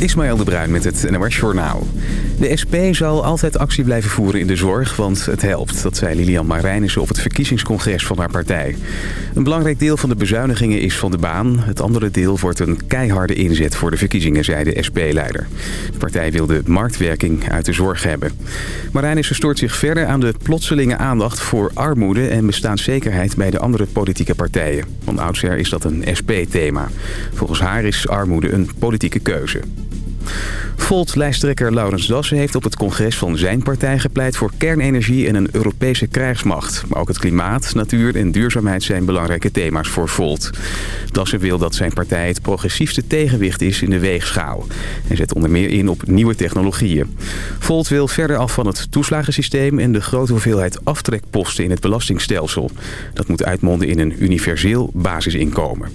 Ismaël de Bruin met het NOS Journaal. De SP zal altijd actie blijven voeren in de zorg, want het helpt. Dat zei Lilian Marijnissen op het verkiezingscongres van haar partij. Een belangrijk deel van de bezuinigingen is van de baan. Het andere deel wordt een keiharde inzet voor de verkiezingen, zei de SP-leider. De partij wil de marktwerking uit de zorg hebben. Marijnissen stoort zich verder aan de plotselinge aandacht voor armoede... en bestaanszekerheid bij de andere politieke partijen. Van oudsher is dat een SP-thema. Volgens haar is armoede een politieke keuze. Volt-lijsttrekker Laurens Dassen heeft op het congres van zijn partij gepleit voor kernenergie en een Europese krijgsmacht. Maar ook het klimaat, natuur en duurzaamheid zijn belangrijke thema's voor Volt. Dassen wil dat zijn partij het progressiefste tegenwicht is in de weegschaal. En zet onder meer in op nieuwe technologieën. Volt wil verder af van het toeslagensysteem en de grote hoeveelheid aftrekposten in het belastingstelsel. Dat moet uitmonden in een universeel basisinkomen.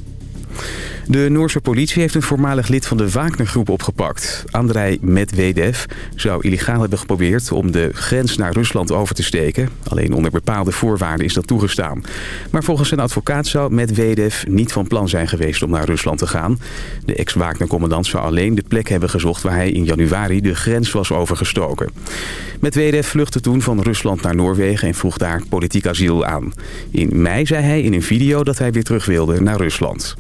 De Noorse politie heeft een voormalig lid van de Wagner-groep opgepakt. Andrei Medvedev zou illegaal hebben geprobeerd om de grens naar Rusland over te steken. Alleen onder bepaalde voorwaarden is dat toegestaan. Maar volgens zijn advocaat zou Medvedev niet van plan zijn geweest om naar Rusland te gaan. De ex-Wagner-commandant zou alleen de plek hebben gezocht waar hij in januari de grens was overgestoken. Medvedev vluchtte toen van Rusland naar Noorwegen en vroeg daar politiek asiel aan. In mei zei hij in een video dat hij weer terug wilde naar Rusland.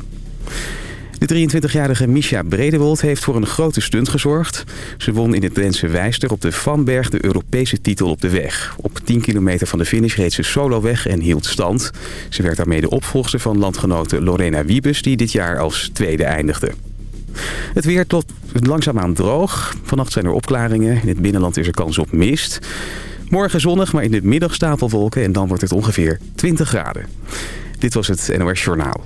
De 23-jarige Misha Bredewold heeft voor een grote stunt gezorgd. Ze won in het Drentse Wijster op de Vanberg de Europese titel op de weg. Op 10 kilometer van de finish reed ze solo weg en hield stand. Ze werd daarmee de opvolgster van landgenote Lorena Wiebes... die dit jaar als tweede eindigde. Het weer tot langzaamaan droog. Vannacht zijn er opklaringen. In het binnenland is er kans op mist. Morgen zonnig, maar in de middag stapelwolken en dan wordt het ongeveer 20 graden. Dit was het NOS Journaal.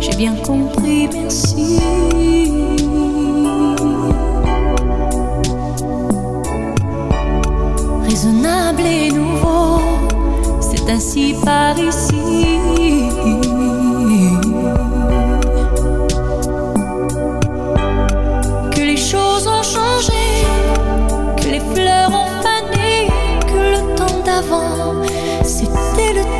J'ai bien compris, merci. Raisonnable et nouveau, c'est ainsi par ici. Que les choses ont changé, que les fleurs ont fané, que le temps d'avant, c'était le temps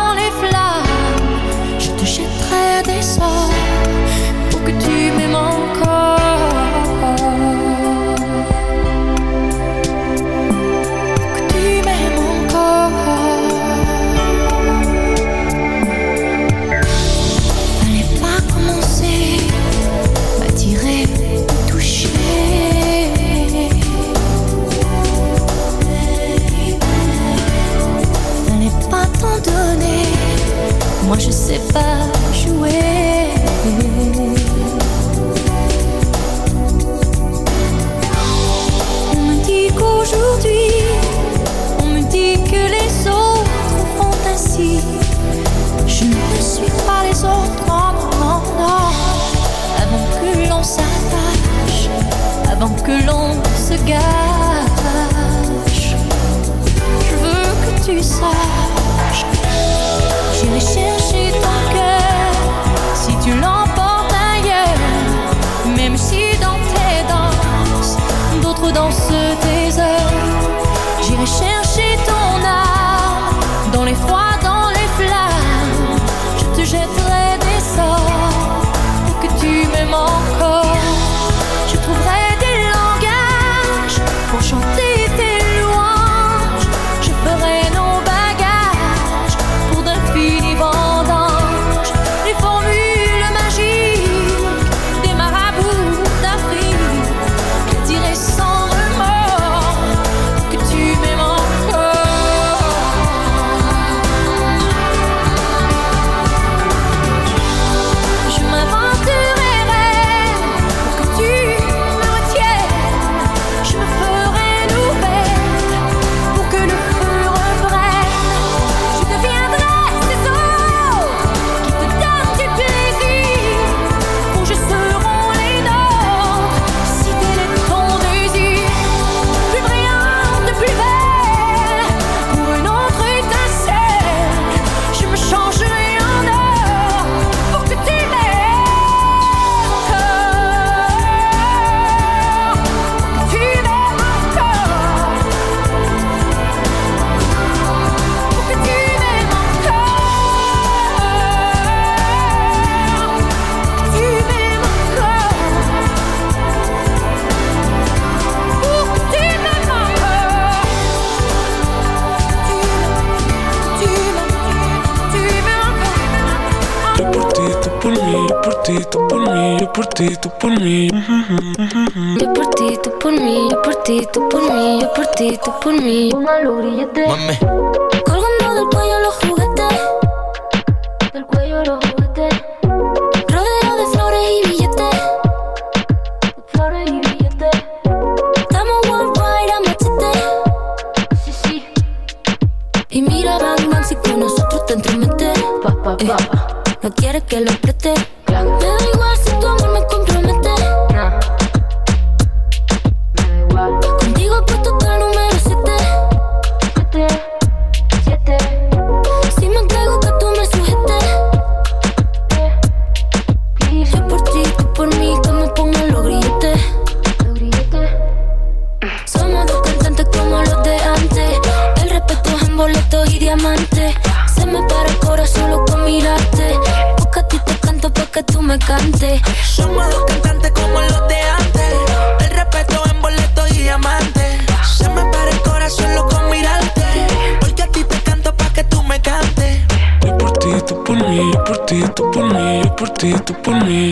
உரியது cante. Somos dos cantantes como los de antes. El respeto en boleto y diamante. Se me para el corazón loco mirarte. Porque a ti te canto pa' que tú me cantes. Yo por ti, tú por mí, yo por ti, tú por mí, yo por ti, tú por mí.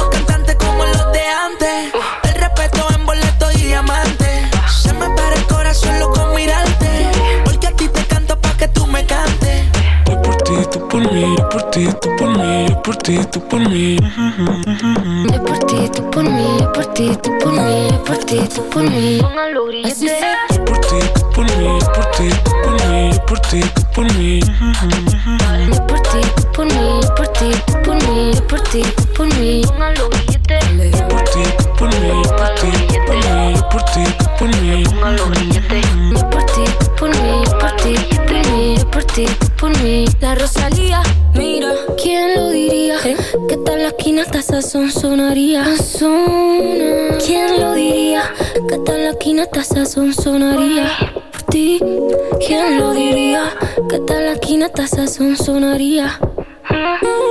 ti, tú por mí. Es por ti, tú por mí. Es por ti, tú por mí. Es por ti, tú por mí. Por ti, por corazón sonaría Sona. ¿Quién lo diría? Que tal la quinata sazón sonaría Por ti ¿Quién lo diría? Que tal la quinata sazón sonaría mm.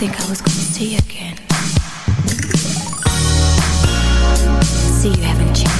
think I was gonna see you again. See, you haven't changed.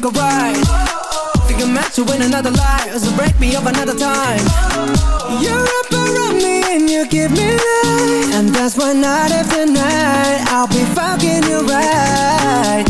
take a ride. Think I'm meant to win another life So break me up another time. You're up around me and you give me life. And that's why night after night I'll be fucking you right.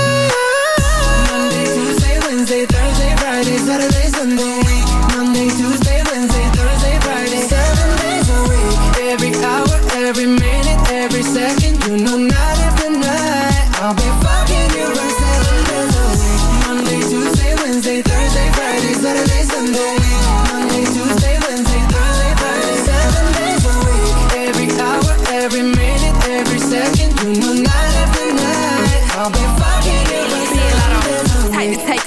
Fridays, Saturdays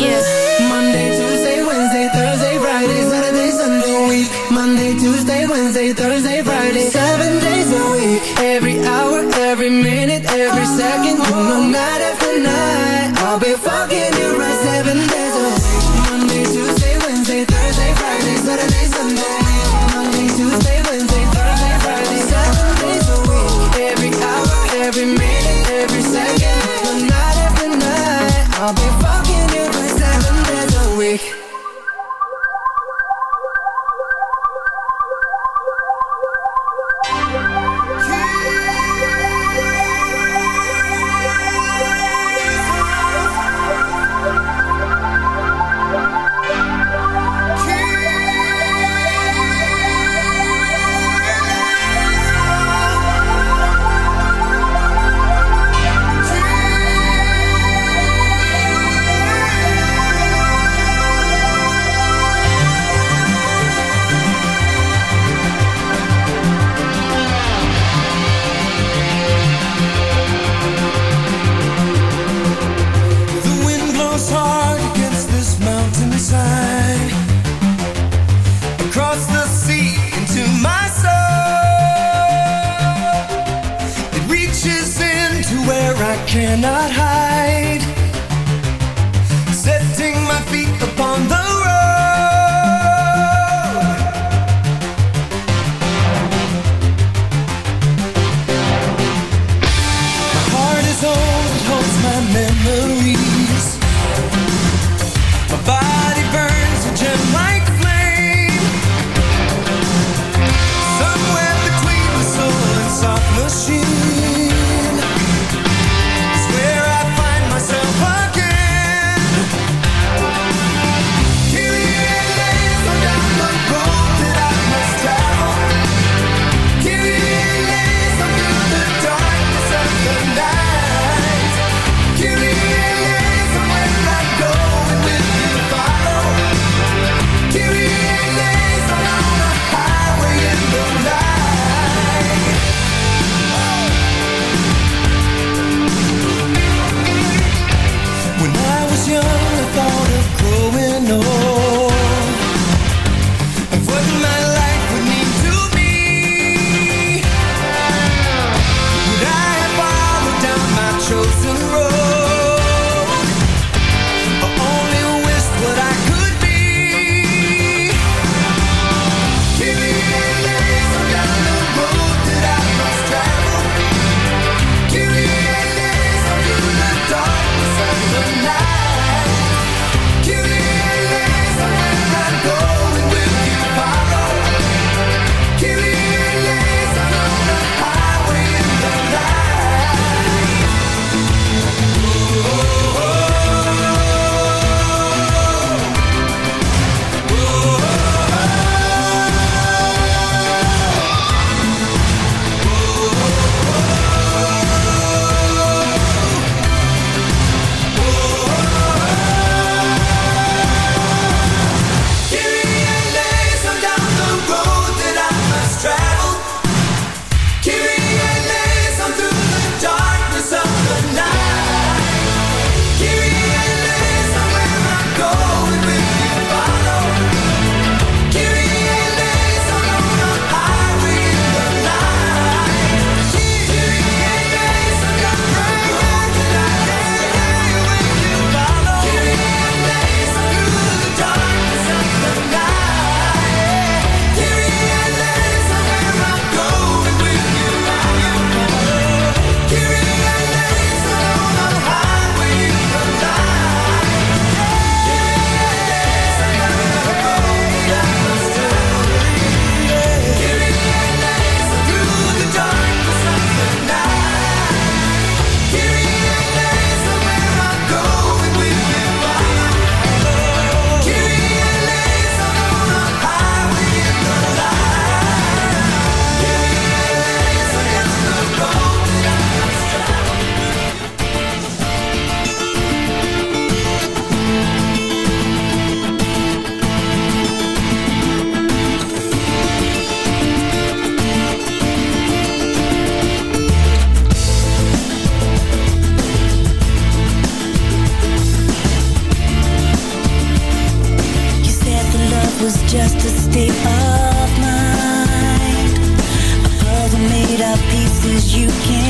Monday, Tuesday, Wednesday, Thursday, Friday, Saturday, Sunday, week. Monday, Tuesday, Wednesday, Thursday, Friday, seven days a week. Every hour, every minute, every second, know, night after night, I'll be fucking you right seven days cannot hide just a state of mind. A puzzle made of pieces you can't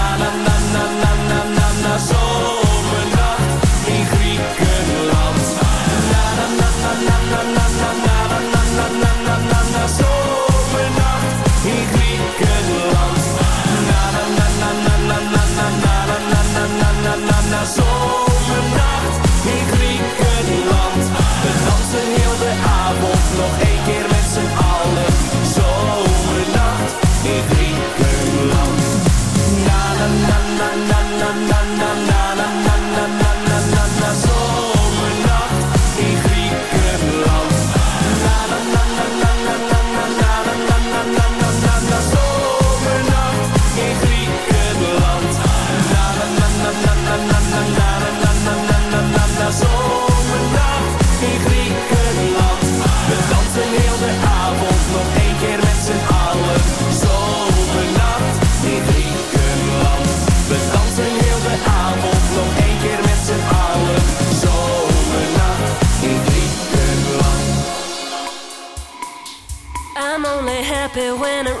Happy when it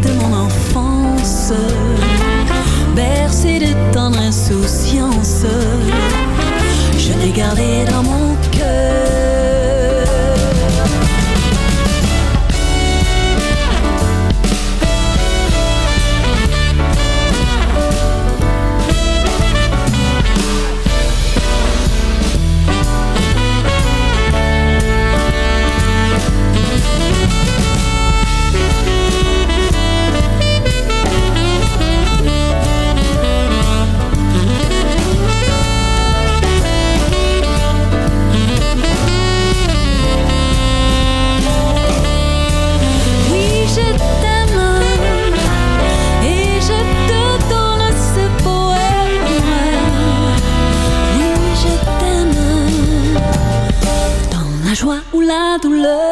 de mon enfance, bercé de tendre insouciance, je t'ai gardé dans mon cœur. not to love.